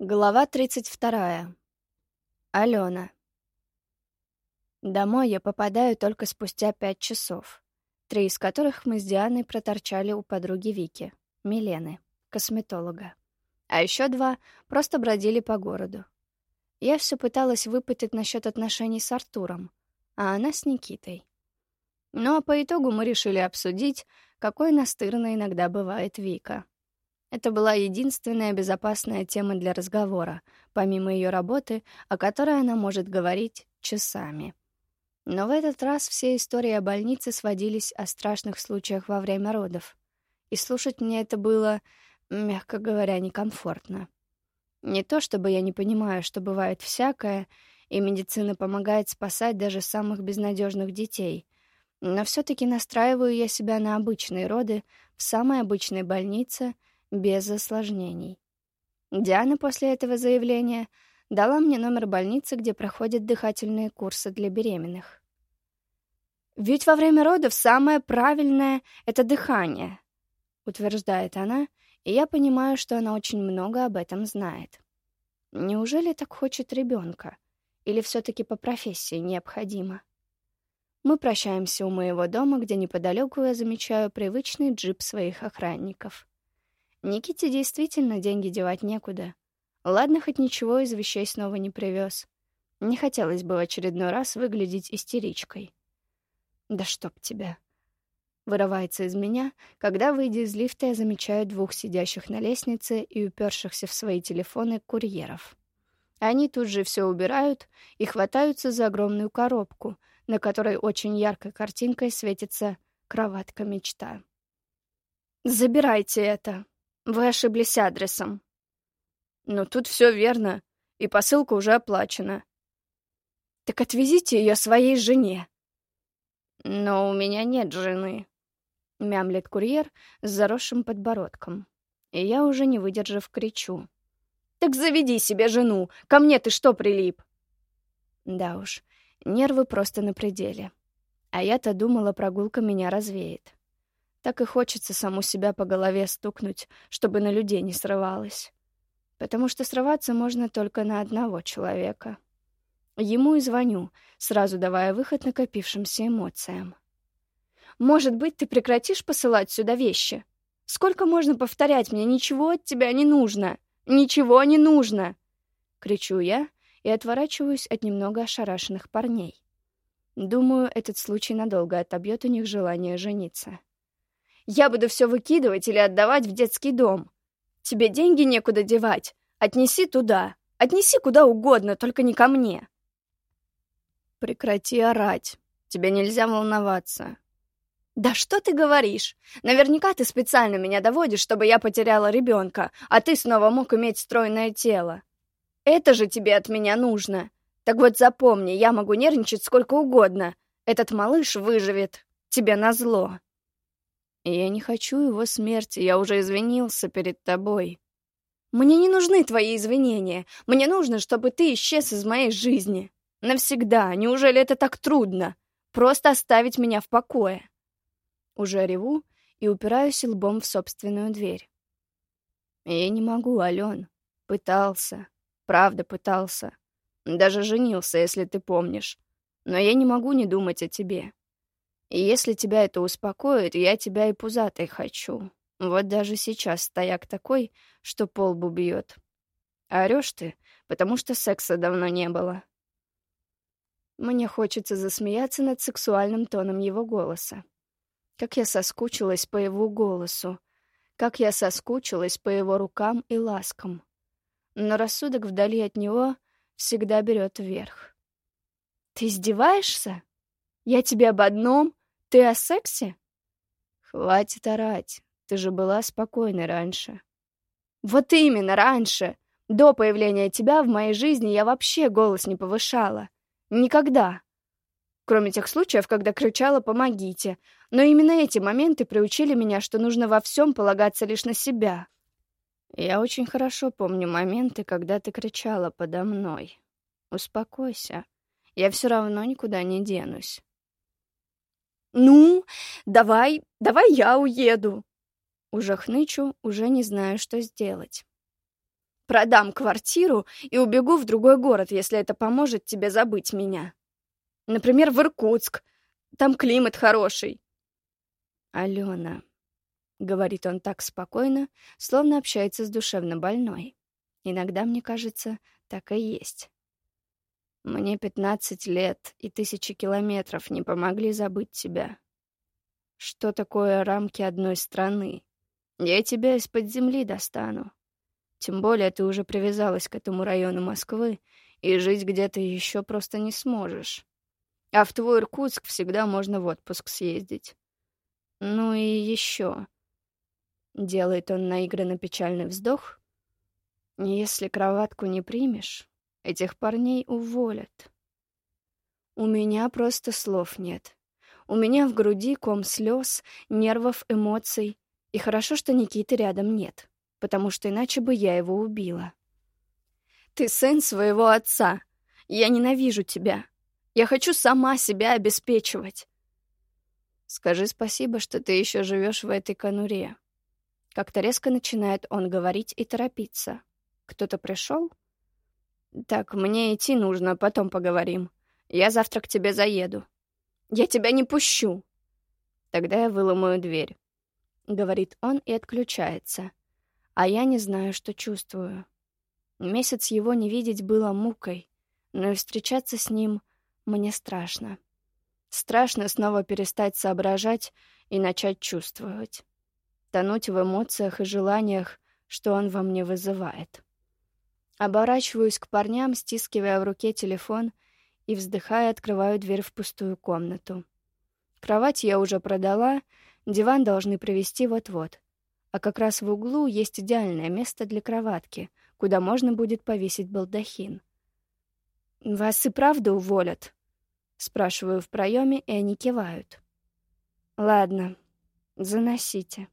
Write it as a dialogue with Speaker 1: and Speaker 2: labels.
Speaker 1: Глава 32. Алена. Домой я попадаю только спустя пять часов, три из которых мы с Дианой проторчали у подруги Вики, Милены, косметолога. А еще два просто бродили по городу. Я все пыталась выпытать насчет отношений с Артуром, а она с Никитой. Ну а по итогу мы решили обсудить, какой настырной иногда бывает Вика — это была единственная безопасная тема для разговора, помимо ее работы, о которой она может говорить часами. Но в этот раз все истории о больнице сводились о страшных случаях во время родов. И слушать мне это было, мягко говоря, некомфортно. Не то чтобы я не понимаю, что бывает всякое, и медицина помогает спасать даже самых безнадежных детей, но все-таки настраиваю я себя на обычные роды в самой обычной больнице — без осложнений. Диана после этого заявления дала мне номер больницы, где проходят дыхательные курсы для беременных. «Ведь во время родов самое правильное — это дыхание», — утверждает она, и я понимаю, что она очень много об этом знает. Неужели так хочет ребенка? Или все-таки по профессии необходимо? Мы прощаемся у моего дома, где неподалеку я замечаю привычный джип своих охранников. Никите действительно деньги девать некуда. Ладно, хоть ничего из вещей снова не привез. Не хотелось бы в очередной раз выглядеть истеричкой. «Да чтоб тебя!» Вырывается из меня, когда, выйдя из лифта, я замечаю двух сидящих на лестнице и упершихся в свои телефоны курьеров. Они тут же все убирают и хватаются за огромную коробку, на которой очень яркой картинкой светится кроватка-мечта. «Забирайте это!» Вы ошиблись адресом. Но тут все верно, и посылка уже оплачена. Так отвезите ее своей жене. Но у меня нет жены, мямлет курьер с заросшим подбородком. И я уже не выдержав кричу. Так заведи себе жену, ко мне ты что прилип? Да уж, нервы просто на пределе. А я-то думала, прогулка меня развеет. Так и хочется саму себя по голове стукнуть, чтобы на людей не срывалась. Потому что срываться можно только на одного человека. Ему и звоню, сразу давая выход накопившимся эмоциям. «Может быть, ты прекратишь посылать сюда вещи? Сколько можно повторять мне «ничего от тебя не нужно»? Ничего не нужно!» Кричу я и отворачиваюсь от немного ошарашенных парней. Думаю, этот случай надолго отобьет у них желание жениться. Я буду все выкидывать или отдавать в детский дом. Тебе деньги некуда девать. Отнеси туда. Отнеси куда угодно, только не ко мне. Прекрати орать. Тебе нельзя волноваться. Да что ты говоришь? Наверняка ты специально меня доводишь, чтобы я потеряла ребенка, а ты снова мог иметь стройное тело. Это же тебе от меня нужно. Так вот запомни, я могу нервничать сколько угодно. Этот малыш выживет. Тебе назло. Я не хочу его смерти, я уже извинился перед тобой. Мне не нужны твои извинения. Мне нужно, чтобы ты исчез из моей жизни. Навсегда. Неужели это так трудно? Просто оставить меня в покое. Уже реву и упираюсь лбом в собственную дверь. Я не могу, Ален. Пытался. Правда пытался. Даже женился, если ты помнишь. Но я не могу не думать о тебе. Если тебя это успокоит, я тебя и пузатой хочу. Вот даже сейчас стояк такой, что полбу бьет. А орешь ты, потому что секса давно не было. Мне хочется засмеяться над сексуальным тоном его голоса. Как я соскучилась по его голосу. Как я соскучилась по его рукам и ласкам. Но рассудок вдали от него всегда берет вверх. «Ты издеваешься? Я тебе об одном, ты о сексе? Хватит орать. Ты же была спокойной раньше. Вот именно, раньше. До появления тебя в моей жизни я вообще голос не повышала. Никогда. Кроме тех случаев, когда кричала «помогите». Но именно эти моменты приучили меня, что нужно во всем полагаться лишь на себя. Я очень хорошо помню моменты, когда ты кричала подо мной. Успокойся. Я все равно никуда не денусь. «Ну, давай, давай я уеду!» Уже хнычу, уже не знаю, что сделать. Продам квартиру и убегу в другой город, если это поможет тебе забыть меня. Например, в Иркутск. Там климат хороший. Алена, — говорит он так спокойно, словно общается с душевно больной. Иногда, мне кажется, так и есть. Мне пятнадцать лет, и тысячи километров не помогли забыть тебя. Что такое рамки одной страны? Я тебя из-под земли достану. Тем более ты уже привязалась к этому району Москвы, и жить где-то еще просто не сможешь. А в твой Иркутск всегда можно в отпуск съездить. Ну и еще. Делает он наигранно печальный вздох. Если кроватку не примешь, этих парней уволят. У меня просто слов нет. У меня в груди ком слез, нервов, эмоций. И хорошо, что Никиты рядом нет, потому что иначе бы я его убила. Ты сын своего отца. Я ненавижу тебя. Я хочу сама себя обеспечивать. Скажи спасибо, что ты еще живешь в этой конуре. Как-то резко начинает он говорить и торопиться. Кто-то пришел? Так, мне идти нужно, потом поговорим. Я завтра к тебе заеду. Я тебя не пущу. Тогда я выломаю дверь. Говорит он и отключается. А я не знаю, что чувствую. Месяц его не видеть было мукой, но и встречаться с ним мне страшно. Страшно снова перестать соображать и начать чувствовать тонуть в эмоциях и желаниях, что он во мне вызывает. Оборачиваюсь к парням, стискивая в руке телефон и, вздыхая, открываю дверь в пустую комнату. Кровать я уже продала, диван должны привезти вот-вот. А как раз в углу есть идеальное место для кроватки, куда можно будет повесить балдахин. «Вас и правда уволят?» Спрашиваю в проеме, и они кивают. «Ладно, заносите».